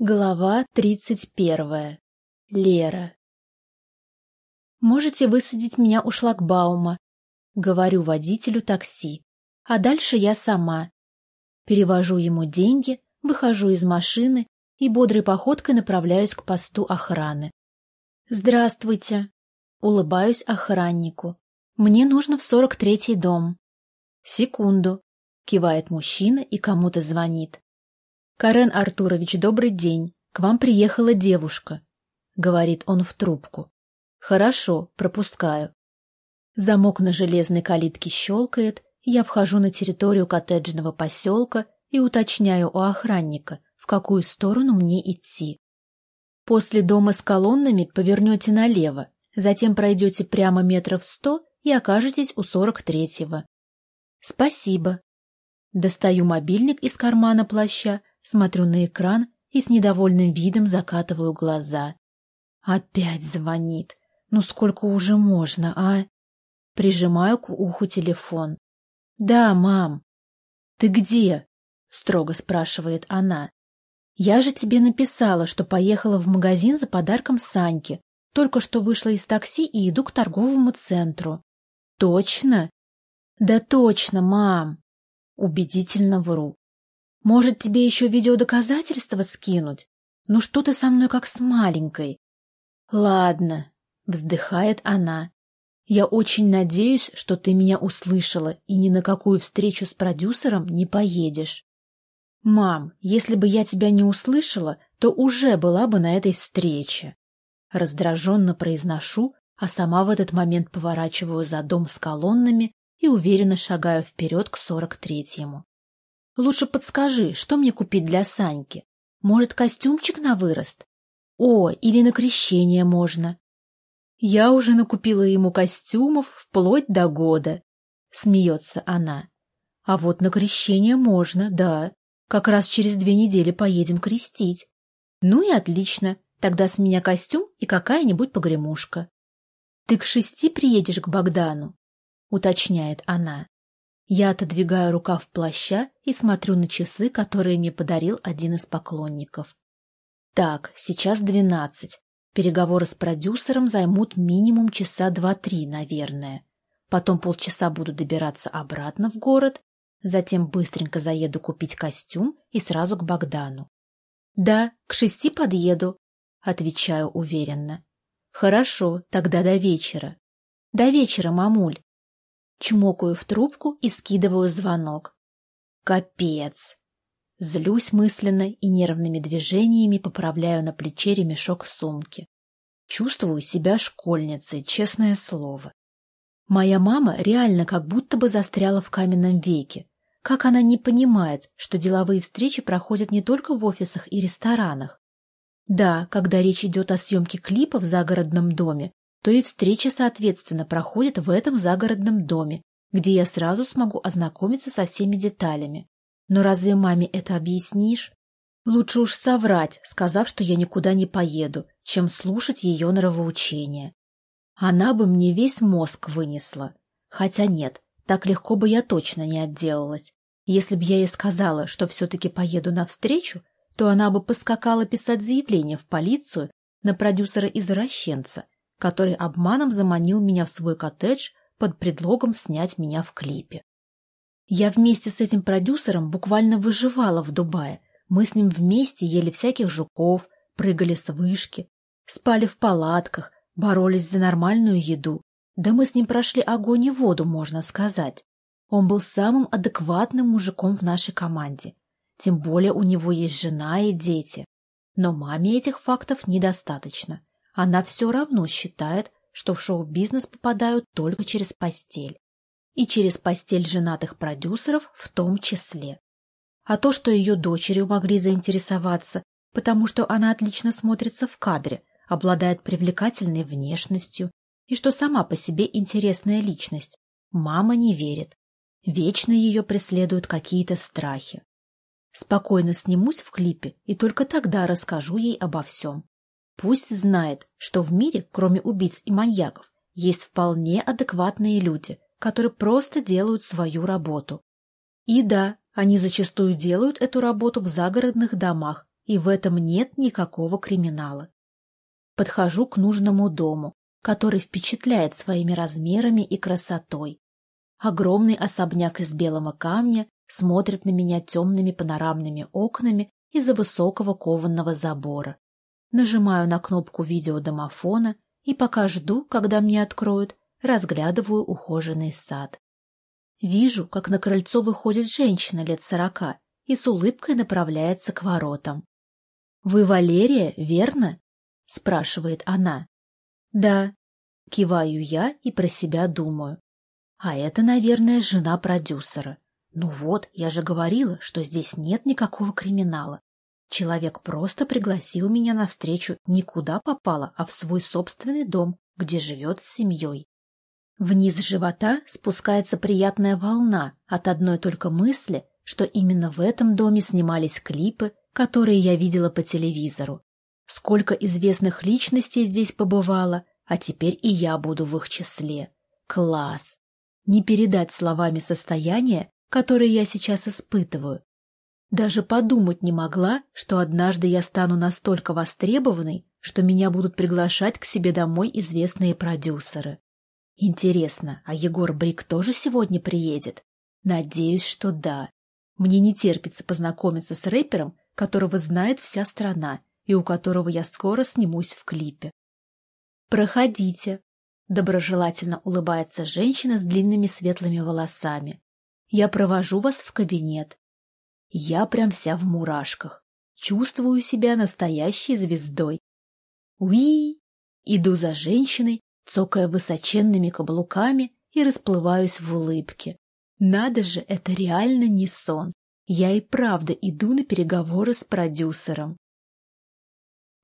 Глава тридцать первая. Лера. «Можете высадить меня у шлагбаума», — говорю водителю такси. А дальше я сама. Перевожу ему деньги, выхожу из машины и бодрой походкой направляюсь к посту охраны. «Здравствуйте», — улыбаюсь охраннику. «Мне нужно в сорок третий дом». «Секунду», — кивает мужчина и кому-то звонит. «Карен Артурович, добрый день. К вам приехала девушка», — говорит он в трубку. «Хорошо, пропускаю». Замок на железной калитке щелкает, я вхожу на территорию коттеджного поселка и уточняю у охранника, в какую сторону мне идти. После дома с колоннами повернете налево, затем пройдете прямо метров сто и окажетесь у сорок третьего. Спасибо. Достаю мобильник из кармана плаща Смотрю на экран и с недовольным видом закатываю глаза. Опять звонит. Ну сколько уже можно, а? Прижимаю к уху телефон. «Да, мам». «Ты где?» — строго спрашивает она. «Я же тебе написала, что поехала в магазин за подарком Саньке. Только что вышла из такси и иду к торговому центру». «Точно?» «Да точно, мам!» Убедительно вру. Может, тебе еще видеодоказательства скинуть? Ну что ты со мной как с маленькой? Ладно, вздыхает она. Я очень надеюсь, что ты меня услышала и ни на какую встречу с продюсером не поедешь. Мам, если бы я тебя не услышала, то уже была бы на этой встрече. Раздраженно произношу, а сама в этот момент поворачиваю за дом с колоннами и уверенно шагаю вперед к сорок третьему. Лучше подскажи, что мне купить для Саньки? Может, костюмчик на вырост? О, или на крещение можно. Я уже накупила ему костюмов вплоть до года. Смеется она. А вот на крещение можно, да. Как раз через две недели поедем крестить. Ну и отлично. Тогда с меня костюм и какая-нибудь погремушка. Ты к шести приедешь к Богдану? Уточняет она. Я отодвигаю рукав плаща и смотрю на часы, которые мне подарил один из поклонников. Так, сейчас двенадцать. Переговоры с продюсером займут минимум часа два-три, наверное. Потом полчаса буду добираться обратно в город, затем быстренько заеду купить костюм и сразу к Богдану. «Да, к шести подъеду», — отвечаю уверенно. «Хорошо, тогда до вечера». «До вечера, мамуль». Чмокаю в трубку и скидываю звонок. Капец! Злюсь мысленно и нервными движениями поправляю на плече ремешок сумки. Чувствую себя школьницей, честное слово. Моя мама реально как будто бы застряла в каменном веке. Как она не понимает, что деловые встречи проходят не только в офисах и ресторанах. Да, когда речь идет о съемке клипа в загородном доме, то и встреча, соответственно, проходит в этом загородном доме, где я сразу смогу ознакомиться со всеми деталями. Но разве маме это объяснишь? Лучше уж соврать, сказав, что я никуда не поеду, чем слушать ее нравоучения. Она бы мне весь мозг вынесла. Хотя нет, так легко бы я точно не отделалась. Если бы я ей сказала, что все-таки поеду навстречу, то она бы поскакала писать заявление в полицию на продюсера-извращенца, который обманом заманил меня в свой коттедж под предлогом снять меня в клипе. Я вместе с этим продюсером буквально выживала в Дубае. Мы с ним вместе ели всяких жуков, прыгали с вышки, спали в палатках, боролись за нормальную еду. Да мы с ним прошли огонь и воду, можно сказать. Он был самым адекватным мужиком в нашей команде. Тем более у него есть жена и дети. Но маме этих фактов недостаточно. Она все равно считает, что в шоу-бизнес попадают только через постель. И через постель женатых продюсеров в том числе. А то, что ее дочерью могли заинтересоваться, потому что она отлично смотрится в кадре, обладает привлекательной внешностью, и что сама по себе интересная личность, мама не верит. Вечно ее преследуют какие-то страхи. Спокойно снимусь в клипе и только тогда расскажу ей обо всем. Пусть знает, что в мире, кроме убийц и маньяков, есть вполне адекватные люди, которые просто делают свою работу. И да, они зачастую делают эту работу в загородных домах и в этом нет никакого криминала. Подхожу к нужному дому, который впечатляет своими размерами и красотой. Огромный особняк из белого камня смотрит на меня темными панорамными окнами из-за высокого кованного забора. Нажимаю на кнопку видеодомофона и пока жду, когда мне откроют, разглядываю ухоженный сад. Вижу, как на крыльцо выходит женщина лет сорока и с улыбкой направляется к воротам. — Вы Валерия, верно? — спрашивает она. — Да. Киваю я и про себя думаю. А это, наверное, жена продюсера. Ну вот, я же говорила, что здесь нет никакого криминала. Человек просто пригласил меня на встречу не куда попало, а в свой собственный дом, где живет с семьей. Вниз живота спускается приятная волна от одной только мысли, что именно в этом доме снимались клипы, которые я видела по телевизору. Сколько известных личностей здесь побывало, а теперь и я буду в их числе. Класс! Не передать словами состояние, которое я сейчас испытываю. Даже подумать не могла, что однажды я стану настолько востребованной, что меня будут приглашать к себе домой известные продюсеры. Интересно, а Егор Брик тоже сегодня приедет? Надеюсь, что да. Мне не терпится познакомиться с рэпером, которого знает вся страна и у которого я скоро снимусь в клипе. «Проходите», — доброжелательно улыбается женщина с длинными светлыми волосами. «Я провожу вас в кабинет. Я прям вся в мурашках. Чувствую себя настоящей звездой. Уи! Иду за женщиной, цокая высоченными каблуками и расплываюсь в улыбке. Надо же, это реально не сон. Я и правда иду на переговоры с продюсером.